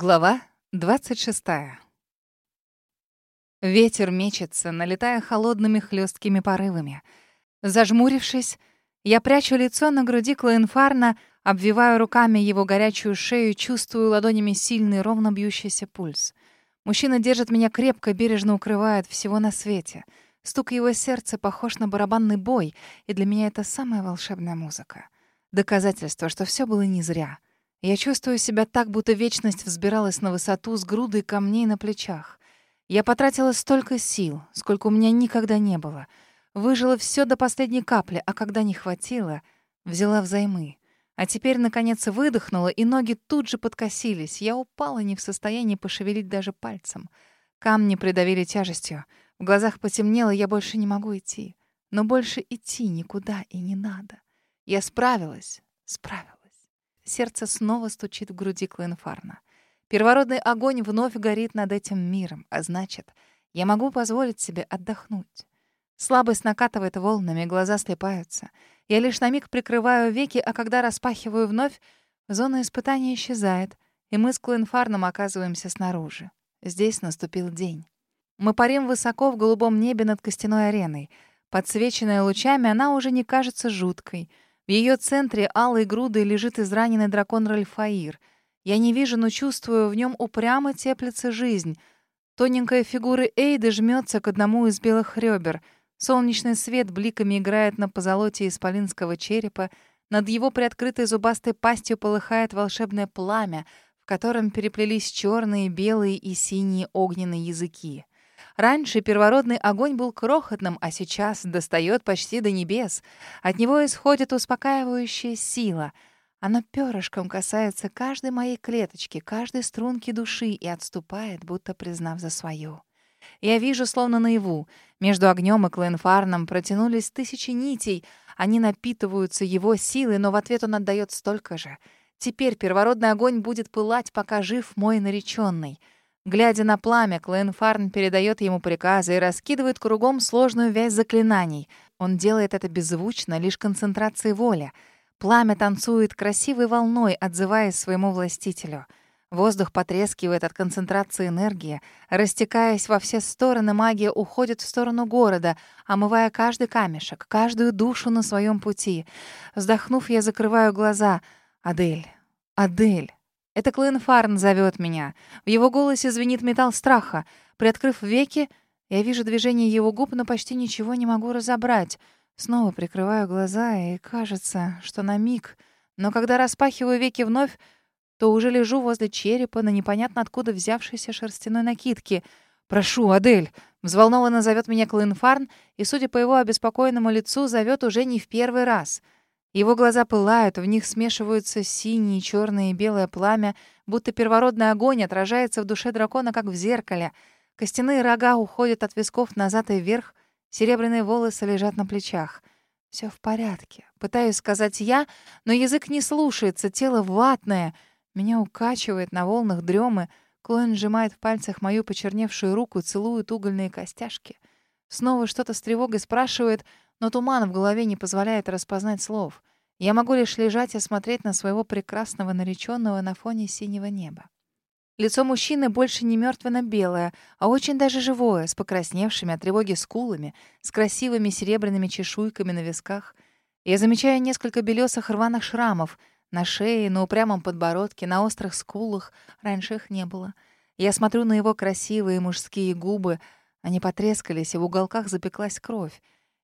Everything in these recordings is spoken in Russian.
Глава 26. Ветер мечется, налетая холодными хлесткими порывами. Зажмурившись, я прячу лицо на груди Клоенфарна, обвиваю руками его горячую шею, чувствую ладонями сильный, ровно бьющийся пульс. Мужчина держит меня крепко, бережно укрывает всего на свете. Стук его сердца похож на барабанный бой, и для меня это самая волшебная музыка. Доказательство, что все было не зря — я чувствую себя так, будто вечность взбиралась на высоту с грудой камней на плечах. Я потратила столько сил, сколько у меня никогда не было. Выжила все до последней капли, а когда не хватило, взяла взаймы. А теперь, наконец, выдохнула, и ноги тут же подкосились. Я упала не в состоянии пошевелить даже пальцем. Камни придавили тяжестью. В глазах потемнело, я больше не могу идти. Но больше идти никуда и не надо. Я справилась, справилась. Сердце снова стучит в груди Клоенфарна. Первородный огонь вновь горит над этим миром, а значит, я могу позволить себе отдохнуть. Слабость накатывает волнами, глаза слепаются. Я лишь на миг прикрываю веки, а когда распахиваю вновь, зона испытания исчезает, и мы с Клоенфарном оказываемся снаружи. Здесь наступил день. Мы парим высоко в голубом небе над костяной ареной. Подсвеченная лучами, она уже не кажется жуткой — в ее центре алой грудой лежит израненный дракон Ральфаир. Я не вижу, но чувствую, в нем упрямо теплится жизнь. Тоненькая фигура Эйды жмется к одному из белых ребер. Солнечный свет бликами играет на позолоте исполинского черепа. Над его приоткрытой зубастой пастью полыхает волшебное пламя, в котором переплелись черные, белые и синие огненные языки. Раньше первородный огонь был крохотным, а сейчас достает почти до небес. От него исходит успокаивающая сила. Оно перышком касается каждой моей клеточки, каждой струнки души и отступает, будто признав за свою. Я вижу, словно наяву. Между огнем и Кленфарном протянулись тысячи нитей. Они напитываются его силой, но в ответ он отдает столько же. Теперь первородный огонь будет пылать, пока жив мой нареченный. Глядя на пламя, Клейн Фарн передает ему приказы и раскидывает кругом сложную вязь заклинаний. Он делает это беззвучно, лишь концентрацией воли. Пламя танцует красивой волной, отзываясь своему властителю. Воздух потрескивает от концентрации энергии. Растекаясь во все стороны, магия уходит в сторону города, омывая каждый камешек, каждую душу на своем пути. Вздохнув, я закрываю глаза. «Адель! Адель!» Это Клэн Фарн зовет меня. В его голосе звенит металл страха. Приоткрыв веки, я вижу движение его губ, но почти ничего не могу разобрать. Снова прикрываю глаза, и кажется, что на миг. Но когда распахиваю веки вновь, то уже лежу возле черепа на непонятно откуда взявшейся шерстяной накидке. «Прошу, Адель!» — взволнованно зовет меня Клэн Фарн, и, судя по его обеспокоенному лицу, зовет уже не в первый раз — его глаза пылают, в них смешиваются синие, черное и белое пламя, будто первородный огонь отражается в душе дракона, как в зеркале. Костяные рога уходят от висков назад и вверх, серебряные волосы лежат на плечах. Все в порядке. Пытаюсь сказать я, но язык не слушается, тело ватное. Меня укачивает на волнах дремы. Клоин сжимает в пальцах мою почерневшую руку, целует угольные костяшки. Снова что-то с тревогой спрашивает — но туман в голове не позволяет распознать слов. Я могу лишь лежать и смотреть на своего прекрасного нареченного на фоне синего неба. Лицо мужчины больше не мертвенно-белое, а очень даже живое, с покрасневшими от тревоги скулами, с красивыми серебряными чешуйками на висках. Я замечаю несколько белесых рваных шрамов на шее, на упрямом подбородке, на острых скулах. Раньше их не было. Я смотрю на его красивые мужские губы. Они потрескались, и в уголках запеклась кровь.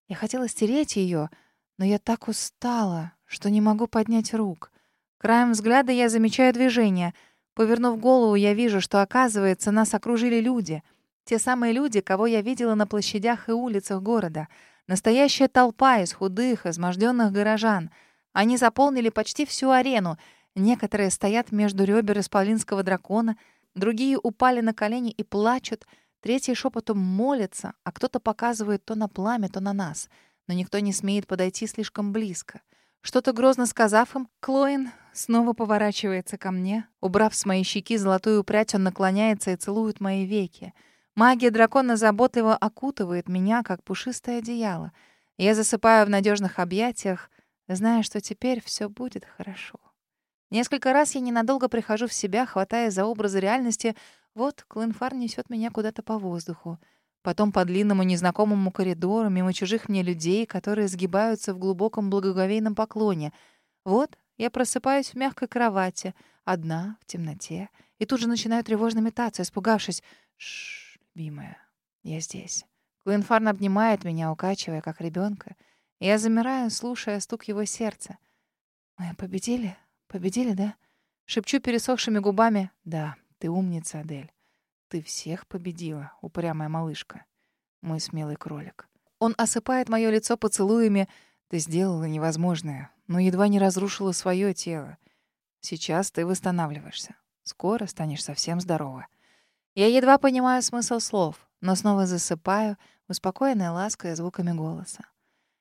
Я хотела стереть ее, но я так устала, что не могу поднять рук. Краем взгляда я замечаю движение. Повернув голову, я вижу, что, оказывается, нас окружили люди. Те самые люди, кого я видела на площадях и улицах города. Настоящая толпа из худых, изможденных горожан. Они заполнили почти всю арену. Некоторые стоят между ребер исполинского дракона, другие упали на колени и плачут — Третий шепотом молится, а кто-то показывает то на пламя, то на нас. Но никто не смеет подойти слишком близко. Что-то грозно сказав им, Клоин снова поворачивается ко мне. Убрав с моей щеки золотую прядь, он наклоняется и целует мои веки. Магия дракона заботливо окутывает меня, как пушистое одеяло. Я засыпаю в надежных объятиях, зная, что теперь все будет хорошо. Несколько раз я ненадолго прихожу в себя, хватая за образы реальности. Вот Клинфар несет меня куда-то по воздуху. Потом по длинному незнакомому коридору, мимо чужих мне людей, которые сгибаются в глубоком благоговейном поклоне. Вот я просыпаюсь в мягкой кровати, одна, в темноте, и тут же начинаю тревожно метаться, испугавшись. Шш, любимая, я здесь. Клинфарн обнимает меня, укачивая, как ребенка. Я замираю, слушая стук его сердца. «Мы победили? Победили, да?» Шепчу пересохшими губами. «Да, ты умница, Адель. Ты всех победила, упрямая малышка. Мой смелый кролик. Он осыпает мое лицо поцелуями. Ты сделала невозможное, но едва не разрушила свое тело. Сейчас ты восстанавливаешься. Скоро станешь совсем здорова. Я едва понимаю смысл слов, но снова засыпаю, успокоенная лаской звуками голоса.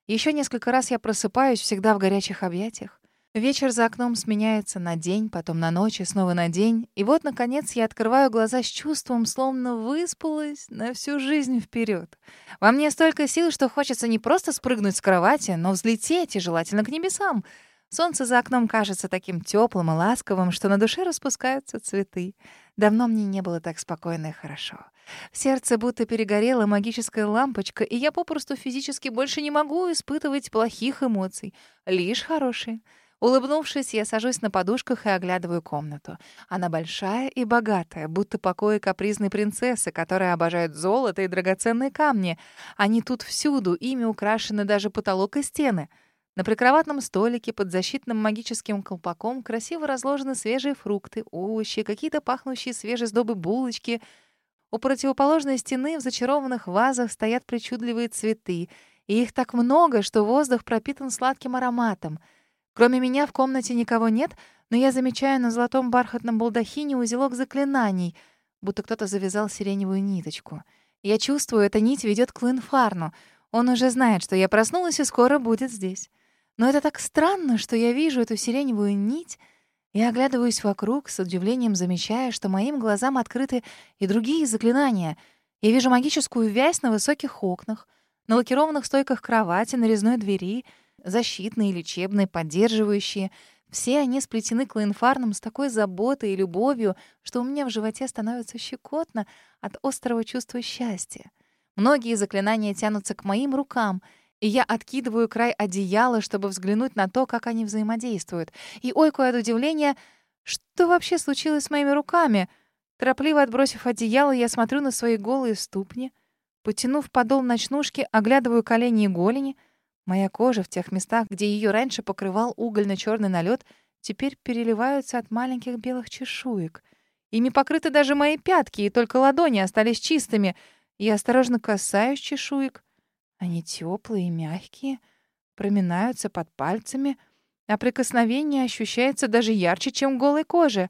Еще несколько раз я просыпаюсь всегда в горячих объятиях. Вечер за окном сменяется на день, потом на ночь и снова на день. И вот, наконец, я открываю глаза с чувством, словно выспалась на всю жизнь вперед. Во мне столько сил, что хочется не просто спрыгнуть с кровати, но взлететь и желательно к небесам. Солнце за окном кажется таким теплым и ласковым, что на душе распускаются цветы. Давно мне не было так спокойно и хорошо. В сердце будто перегорела магическая лампочка, и я попросту физически больше не могу испытывать плохих эмоций, лишь хорошие. Улыбнувшись, я сажусь на подушках и оглядываю комнату. Она большая и богатая, будто покои капризной принцессы, которая обожает золото и драгоценные камни. Они тут всюду, ими украшены даже потолок и стены. На прикроватном столике под защитным магическим колпаком красиво разложены свежие фрукты, овощи, какие-то пахнущие свежей сдобы булочки. У противоположной стены в зачарованных вазах стоят причудливые цветы, и их так много, что воздух пропитан сладким ароматом — Кроме меня в комнате никого нет, но я замечаю на золотом бархатном балдахине узелок заклинаний, будто кто-то завязал сиреневую ниточку. Я чувствую, эта нить ведет к Линфарну. Он уже знает, что я проснулась и скоро будет здесь. Но это так странно, что я вижу эту сиреневую нить и оглядываюсь вокруг, с удивлением замечая, что моим глазам открыты и другие заклинания. Я вижу магическую вязь на высоких окнах, на лакированных стойках кровати, на резной двери — защитные, лечебные, поддерживающие. Все они сплетены клоинфарном с такой заботой и любовью, что у меня в животе становится щекотно от острого чувства счастья. Многие заклинания тянутся к моим рукам, и я откидываю край одеяла, чтобы взглянуть на то, как они взаимодействуют. И ойкую от удивления, что вообще случилось с моими руками? Торопливо отбросив одеяло, я смотрю на свои голые ступни. Потянув подол ночнушки, оглядываю колени и голени — Моя кожа в тех местах, где ее раньше покрывал угольно-черный налет, теперь переливаются от маленьких белых чешуек. Ими покрыты даже мои пятки, и только ладони остались чистыми. Я осторожно касаюсь чешуек. Они теплые и мягкие, проминаются под пальцами, а прикосновение ощущается даже ярче, чем голой кожи.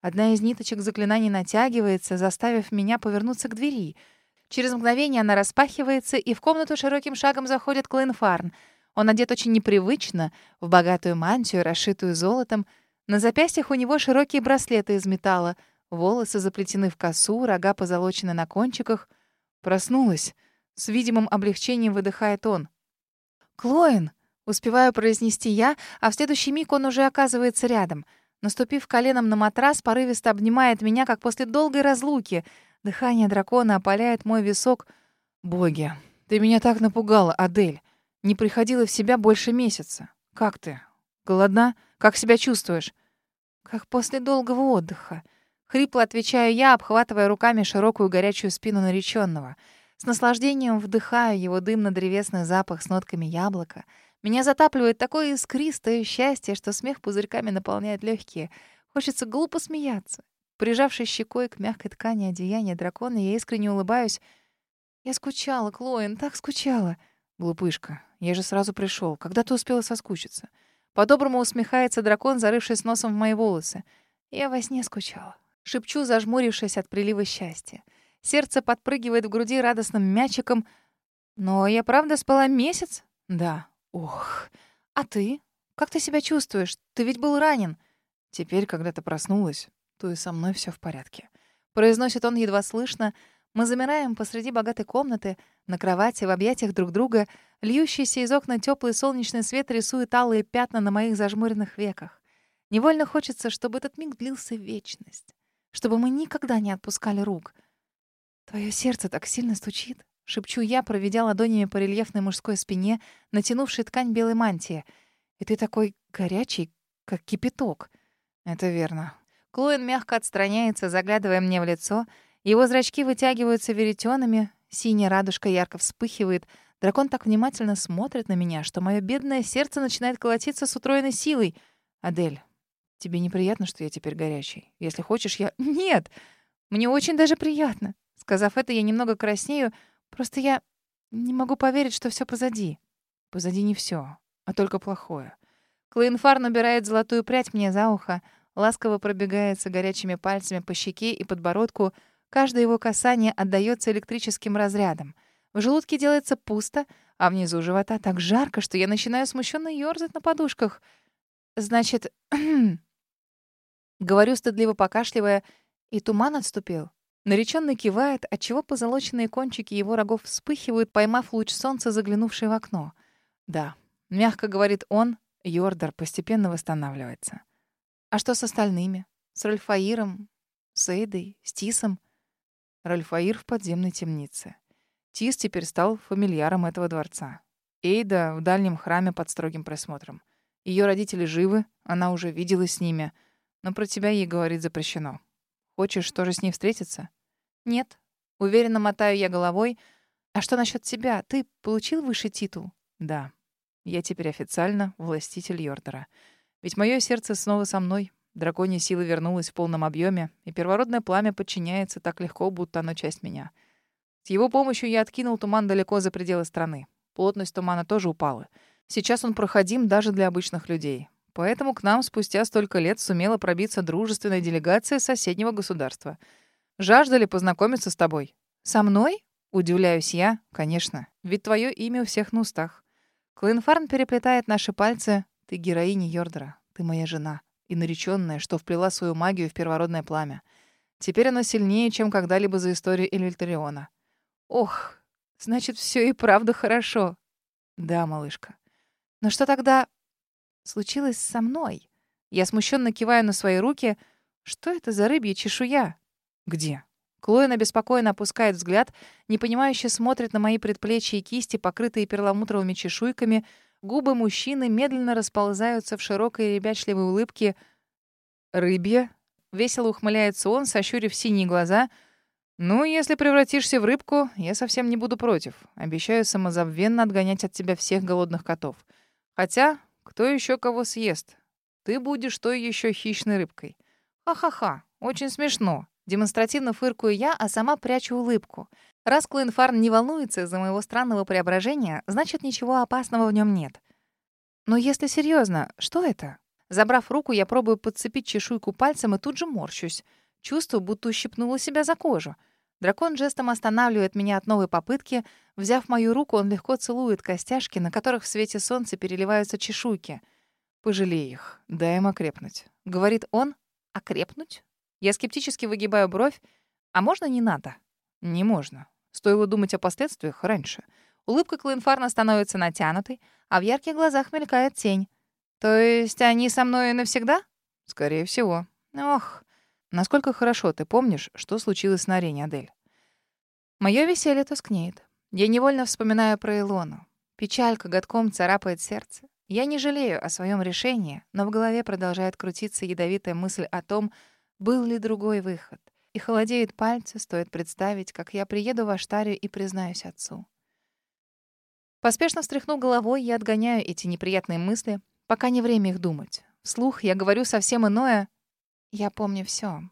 Одна из ниточек заклинаний натягивается, заставив меня повернуться к двери — Через мгновение она распахивается, и в комнату широким шагом заходит Клейн Фарн. Он одет очень непривычно, в богатую мантию, расшитую золотом. На запястьях у него широкие браслеты из металла, волосы заплетены в косу, рога позолочены на кончиках. Проснулась. С видимым облегчением выдыхает он. «Клоин!» — успеваю произнести я, а в следующий миг он уже оказывается рядом. Наступив коленом на матрас, порывисто обнимает меня, как после долгой разлуки — Дыхание дракона опаляет мой висок. «Боги, ты меня так напугала, Адель. Не приходила в себя больше месяца. Как ты? Голодна? Как себя чувствуешь?» «Как после долгого отдыха». Хрипло отвечаю я, обхватывая руками широкую горячую спину нареченного. С наслаждением вдыхаю его дымно-древесный запах с нотками яблока. Меня затапливает такое искристое счастье, что смех пузырьками наполняет легкие. Хочется глупо смеяться. Прижавшись щекой к мягкой ткани одеяния дракона, я искренне улыбаюсь. «Я скучала, Клоин, так скучала». «Глупышка, я же сразу пришел. Когда ты успела соскучиться?» По-доброму усмехается дракон, зарывшись носом в мои волосы. Я во сне скучала. Шепчу, зажмурившись от прилива счастья. Сердце подпрыгивает в груди радостным мячиком. «Но я правда спала месяц?» «Да». «Ох. А ты? Как ты себя чувствуешь? Ты ведь был ранен». «Теперь, когда ты проснулась, то и со мной все в порядке. Произносит он едва слышно. Мы замираем посреди богатой комнаты, на кровати, в объятиях друг друга. Льющийся из окна теплый солнечный свет рисует алые пятна на моих зажмуренных веках. Невольно хочется, чтобы этот миг длился вечность, чтобы мы никогда не отпускали рук. Твое сердце так сильно стучит, шепчу я, проведя ладонями по рельефной мужской спине, натянувшей ткань белой мантии. И ты такой горячий, как кипяток. Это верно. Клоен мягко отстраняется, заглядывая мне в лицо. Его зрачки вытягиваются веретенами, синяя радужка ярко вспыхивает. Дракон так внимательно смотрит на меня, что мое бедное сердце начинает колотиться с утроенной силой. «Адель, тебе неприятно, что я теперь горячий? Если хочешь, я...» «Нет! Мне очень даже приятно!» Сказав это, я немного краснею. Просто я не могу поверить, что все позади. Позади не все, а только плохое. Клейнфар набирает золотую прядь мне за ухо, ласково пробегается горячими пальцами по щеке и подбородку. Каждое его касание отдаётся электрическим разрядом. В желудке делается пусто, а внизу живота так жарко, что я начинаю смущенно ёрзать на подушках. Значит, говорю стыдливо покашливая, и туман отступил. Наречённый кивает, отчего позолоченные кончики его рогов вспыхивают, поймав луч солнца, заглянувший в окно. Да, мягко говорит он, Йордар постепенно восстанавливается. А что с остальными? С Ральфаиром, с Эйдой, с Тисом? Ральфаир в подземной темнице. Тис теперь стал фамильяром этого дворца. Эйда в дальнем храме под строгим присмотром. Ее родители живы, она уже виделась с ними, но про тебя ей говорить запрещено. Хочешь тоже с ней встретиться? Нет. Уверенно мотаю я головой. А что насчет тебя? Ты получил высший титул? Да. Я теперь официально властитель Йордера. Ведь мое сердце снова со мной. Драконья сила вернулась в полном объеме, и первородное пламя подчиняется так легко, будто оно часть меня. С его помощью я откинул туман далеко за пределы страны. Плотность тумана тоже упала. Сейчас он проходим даже для обычных людей. Поэтому к нам спустя столько лет сумела пробиться дружественная делегация соседнего государства. Жаждали познакомиться с тобой. Со мной? Удивляюсь я, конечно. Ведь твое имя у всех на устах. Клинфарн переплетает наши пальцы, ты героиня Йордера, ты моя жена и нареченная, что вплела свою магию в первородное пламя. Теперь оно сильнее, чем когда-либо за историю Эльвильтариона. Ох, значит, все и правда хорошо. Да, малышка. Но что тогда случилось со мной? Я смущенно киваю на свои руки. Что это за рыбья чешуя? Где? Клоин обеспокоенно опускает взгляд, непонимающе смотрит на мои предплечья и кисти, покрытые перламутровыми чешуйками — Губы мужчины медленно расползаются в широкой ребячливой улыбке. «Рыбья?» — весело ухмыляется он, сощурив синие глаза. «Ну, если превратишься в рыбку, я совсем не буду против. Обещаю самозабвенно отгонять от тебя всех голодных котов. Хотя, кто еще кого съест? Ты будешь той еще хищной рыбкой. Ха-ха-ха, очень смешно. Демонстративно фыркую я, а сама прячу улыбку. Раз Клоенфарн не волнуется из-за моего странного преображения, значит, ничего опасного в нем нет. Но если серьезно, что это? Забрав руку, я пробую подцепить чешуйку пальцем и тут же морщусь. Чувствую, будто ущипнула себя за кожу. Дракон жестом останавливает меня от новой попытки. Взяв мою руку, он легко целует костяшки, на которых в свете солнца переливаются чешуйки. «Пожалей их, дай им окрепнуть», — говорит он. «Окрепнуть?» Я скептически выгибаю бровь. А можно не надо? Не можно. Стоило думать о последствиях раньше. Улыбка Клинфарна становится натянутой, а в ярких глазах мелькает тень. То есть они со мной навсегда? Скорее всего. Ох, насколько хорошо ты помнишь, что случилось на арене, Адель? Моё веселье тускнеет. Я невольно вспоминаю про Илону. Печаль коготком царапает сердце. Я не жалею о своем решении, но в голове продолжает крутиться ядовитая мысль о том, был ли другой выход? И холодеют пальцы, стоит представить, как я приеду в Аштарию и признаюсь отцу. Поспешно встряхнув головой, я отгоняю эти неприятные мысли, пока не время их думать. Вслух я говорю совсем иное. Я помню все,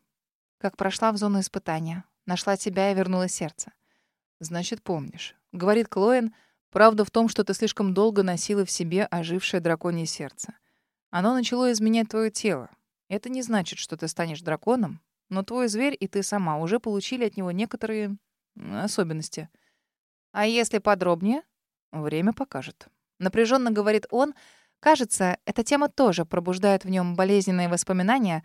Как прошла в зону испытания. Нашла тебя и вернула сердце. «Значит, помнишь», — говорит Клоен. «Правда в том, что ты слишком долго носила в себе ожившее драконье сердце. Оно начало изменять твое тело, это не значит, что ты станешь драконом, но твой зверь и ты сама уже получили от него некоторые особенности. А если подробнее? Время покажет. Напряженно говорит он. Кажется, эта тема тоже пробуждает в нем болезненные воспоминания.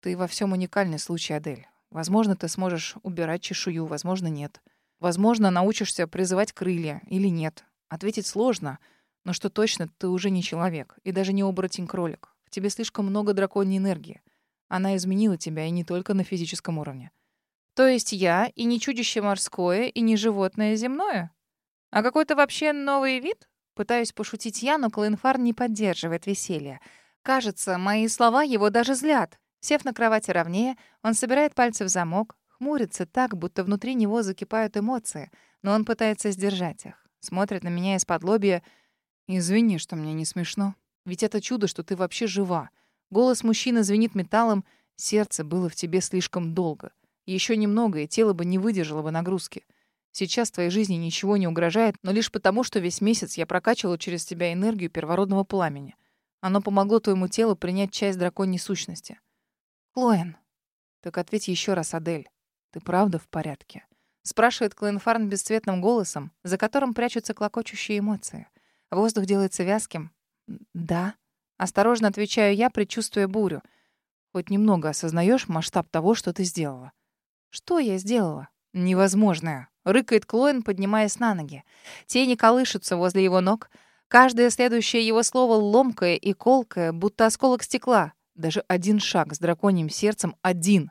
Ты во всем уникальный случай, Адель. Возможно, ты сможешь убирать чешую, возможно, нет. Возможно, научишься призывать крылья или нет. Ответить сложно, но что точно, ты уже не человек и даже не оборотень-кролик В тебе слишком много драконьей энергии. Она изменила тебя, и не только на физическом уровне. То есть я и не чудище морское, и не животное земное? А какой-то вообще новый вид? Пытаюсь пошутить я, но Клоенфар не поддерживает веселья. Кажется, мои слова его даже злят. Сев на кровати ровнее, он собирает пальцы в замок, хмурится так, будто внутри него закипают эмоции, но он пытается сдержать их. Смотрит на меня из-под лобья. «Извини, что мне не смешно. Ведь это чудо, что ты вообще жива. Голос мужчины звенит металлом, сердце было в тебе слишком долго. Еще немного, и тело бы не выдержало бы нагрузки. Сейчас твоей жизни ничего не угрожает, но лишь потому, что весь месяц я прокачивала через тебя энергию первородного пламени. Оно помогло твоему телу принять часть драконьей сущности. Клоен. Так ответь еще раз, Адель. Ты правда в порядке? Спрашивает Клоенфарн бесцветным голосом, за которым прячутся клокочущие эмоции. Воздух делается вязким. Да. Осторожно отвечаю я, предчувствуя бурю. Хоть немного осознаешь масштаб того, что ты сделала. Что я сделала? Невозможное. Рыкает Клоин, поднимаясь на ноги. Тени колышутся возле его ног. Каждое следующее его слово ломкое и колкое, будто осколок стекла. Даже один шаг с драконьим сердцем, один,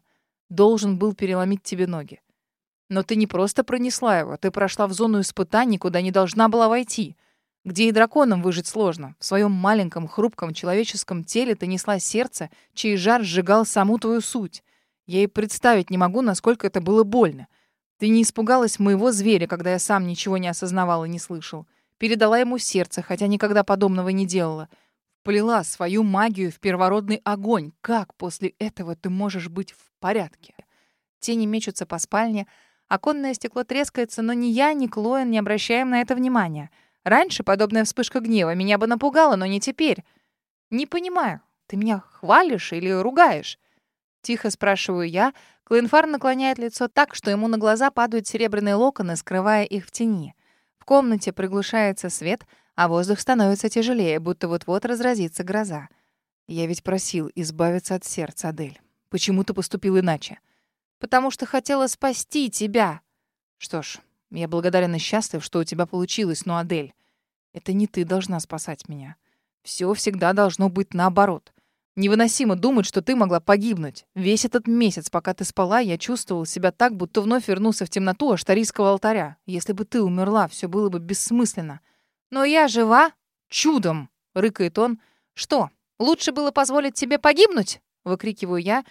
должен был переломить тебе ноги. Но ты не просто пронесла его, ты прошла в зону испытаний, куда не должна была войти. Где и драконам выжить сложно. В своем маленьком, хрупком человеческом теле ты несла сердце, чей жар сжигал саму твою суть. Я и представить не могу, насколько это было больно. Ты не испугалась моего зверя, когда я сам ничего не осознавал и не слышал. Передала ему сердце, хотя никогда подобного не делала. Плела свою магию в первородный огонь. Как после этого ты можешь быть в порядке? Тени мечутся по спальне. Оконное стекло трескается, но ни я, ни Клоэн не обращаем на это внимания. Раньше подобная вспышка гнева меня бы напугала, но не теперь. Не понимаю, ты меня хвалишь или ругаешь? Тихо спрашиваю я. Клоенфар наклоняет лицо так, что ему на глаза падают серебряные локоны, скрывая их в тени. В комнате приглушается свет, а воздух становится тяжелее, будто вот-вот разразится гроза. Я ведь просил избавиться от сердца, Адель. Почему ты поступил иначе? Потому что хотела спасти тебя. Что ж, я благодарен и счастлив, что у тебя получилось, но, Адель, это не ты должна спасать меня. Все всегда должно быть наоборот. Невыносимо думать, что ты могла погибнуть. Весь этот месяц, пока ты спала, я чувствовал себя так, будто вновь вернулся в темноту аштарийского алтаря. Если бы ты умерла, все было бы бессмысленно. Но я жива чудом, рыкает он. Что, лучше было позволить тебе погибнуть? Выкрикиваю я.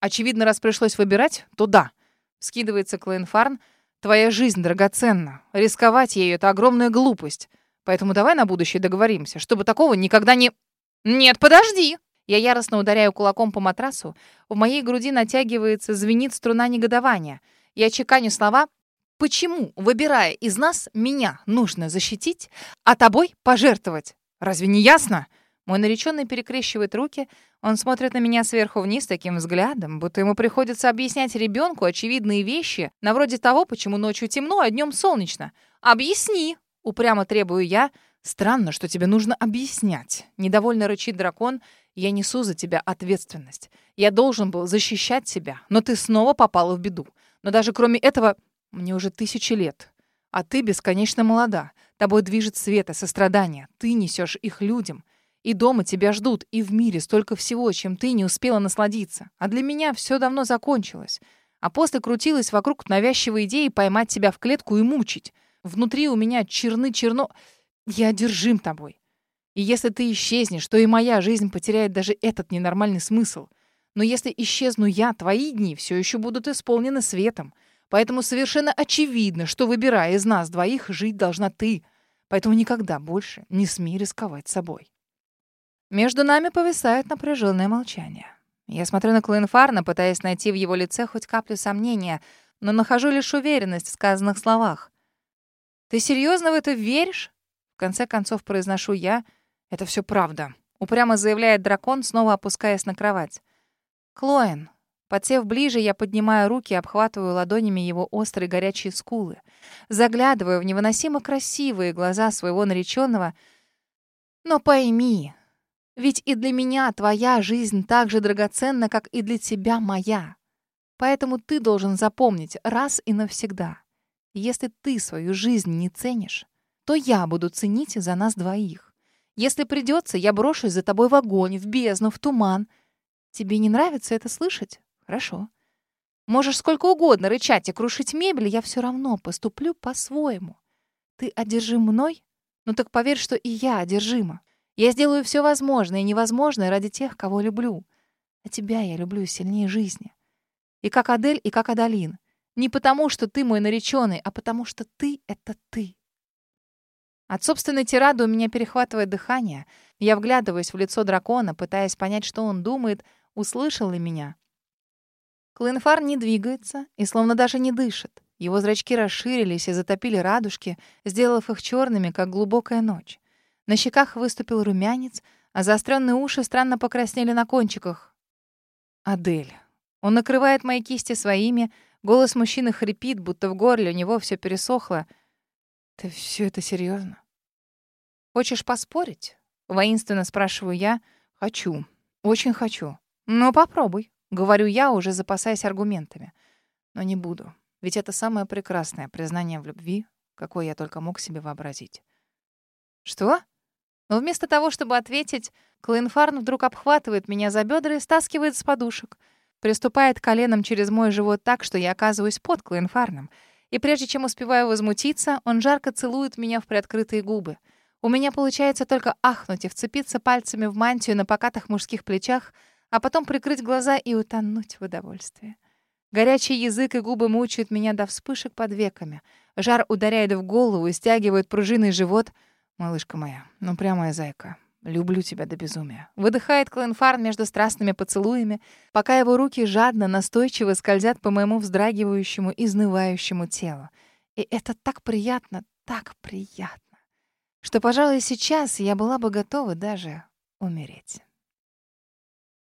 Очевидно, раз пришлось выбирать, то да. Скидывается Клейнфарн. Твоя жизнь драгоценна. Рисковать ею — это огромная глупость. Поэтому давай на будущее договоримся, чтобы такого никогда не... Нет, подожди! Я яростно ударяю кулаком по матрасу. В моей груди натягивается, звенит струна негодования. Я чеканю слова «Почему, выбирая из нас, меня нужно защитить, а тобой пожертвовать? Разве не ясно?» Мой нареченный перекрещивает руки. Он смотрит на меня сверху вниз таким взглядом, будто ему приходится объяснять ребенку очевидные вещи, на вроде того, почему ночью темно, а днем солнечно. «Объясни!» — упрямо требую я. «Странно, что тебе нужно объяснять». Недовольно рычит дракон — я несу за тебя ответственность. Я должен был защищать тебя, но ты снова попала в беду. Но даже кроме этого, мне уже тысячи лет. А ты бесконечно молода. Тобой движет свет и сострадание. Ты несешь их людям. И дома тебя ждут, и в мире столько всего, чем ты не успела насладиться. А для меня все давно закончилось. А после крутилась вокруг навязчивой идеи поймать тебя в клетку и мучить. Внутри у меня черны-черно... Я одержим тобой. И если ты исчезнешь, то и моя жизнь потеряет даже этот ненормальный смысл. Но если исчезну я, твои дни все еще будут исполнены светом. Поэтому совершенно очевидно, что, выбирая из нас двоих, жить должна ты. Поэтому никогда больше не смей рисковать собой. Между нами повисает напряженное молчание. Я смотрю на Клоенфарна, пытаясь найти в его лице хоть каплю сомнения, но нахожу лишь уверенность в сказанных словах. «Ты серьезно в это веришь?» В конце концов произношу я — это все правда. Упрямо заявляет дракон, снова опускаясь на кровать. Клоен. Подсев ближе, я поднимаю руки и обхватываю ладонями его острые горячие скулы. Заглядываю в невыносимо красивые глаза своего нареченного. Но пойми, ведь и для меня твоя жизнь так же драгоценна, как и для тебя моя. Поэтому ты должен запомнить раз и навсегда. Если ты свою жизнь не ценишь, то я буду ценить за нас двоих. Если придется, я брошусь за тобой в огонь, в бездну, в туман. Тебе не нравится это слышать? Хорошо. Можешь сколько угодно рычать и крушить мебель, я все равно поступлю по-своему. Ты одержим мной? Ну так поверь, что и я одержима. Я сделаю все возможное и невозможное ради тех, кого люблю. А тебя я люблю сильнее жизни. И как Адель, и как Адалин. Не потому, что ты мой нареченный, а потому, что ты — это ты. От собственной тирады у меня перехватывает дыхание. Я вглядываюсь в лицо дракона, пытаясь понять, что он думает, услышал ли меня. Клинфар не двигается и словно даже не дышит. Его зрачки расширились и затопили радужки, сделав их черными, как глубокая ночь. На щеках выступил румянец, а заостренные уши странно покраснели на кончиках. Адель. Он накрывает мои кисти своими, голос мужчины хрипит, будто в горле у него все пересохло. Ты все это серьезно? Хочешь поспорить? Воинственно спрашиваю я. Хочу. Очень хочу. Ну, попробуй. Говорю я, уже запасаясь аргументами. Но не буду. Ведь это самое прекрасное признание в любви, какое я только мог себе вообразить. Что? Но вместо того, чтобы ответить, Клоенфарн вдруг обхватывает меня за бедра и стаскивает с подушек. Приступает коленом через мой живот так, что я оказываюсь под Клоенфарном. И прежде чем успеваю возмутиться, он жарко целует меня в приоткрытые губы. У меня получается только ахнуть и вцепиться пальцами в мантию на покатых мужских плечах — а потом прикрыть глаза и утонуть в удовольствии. Горячий язык и губы мучают меня до вспышек под веками. Жар ударяет в голову и стягивает пружиный живот. «Малышка моя, ну прямая зайка, люблю тебя до безумия». Выдыхает Клинфарн между страстными поцелуями, пока его руки жадно, настойчиво скользят по моему вздрагивающему, изнывающему телу. И это так приятно, так приятно, что, пожалуй, сейчас я была бы готова даже умереть.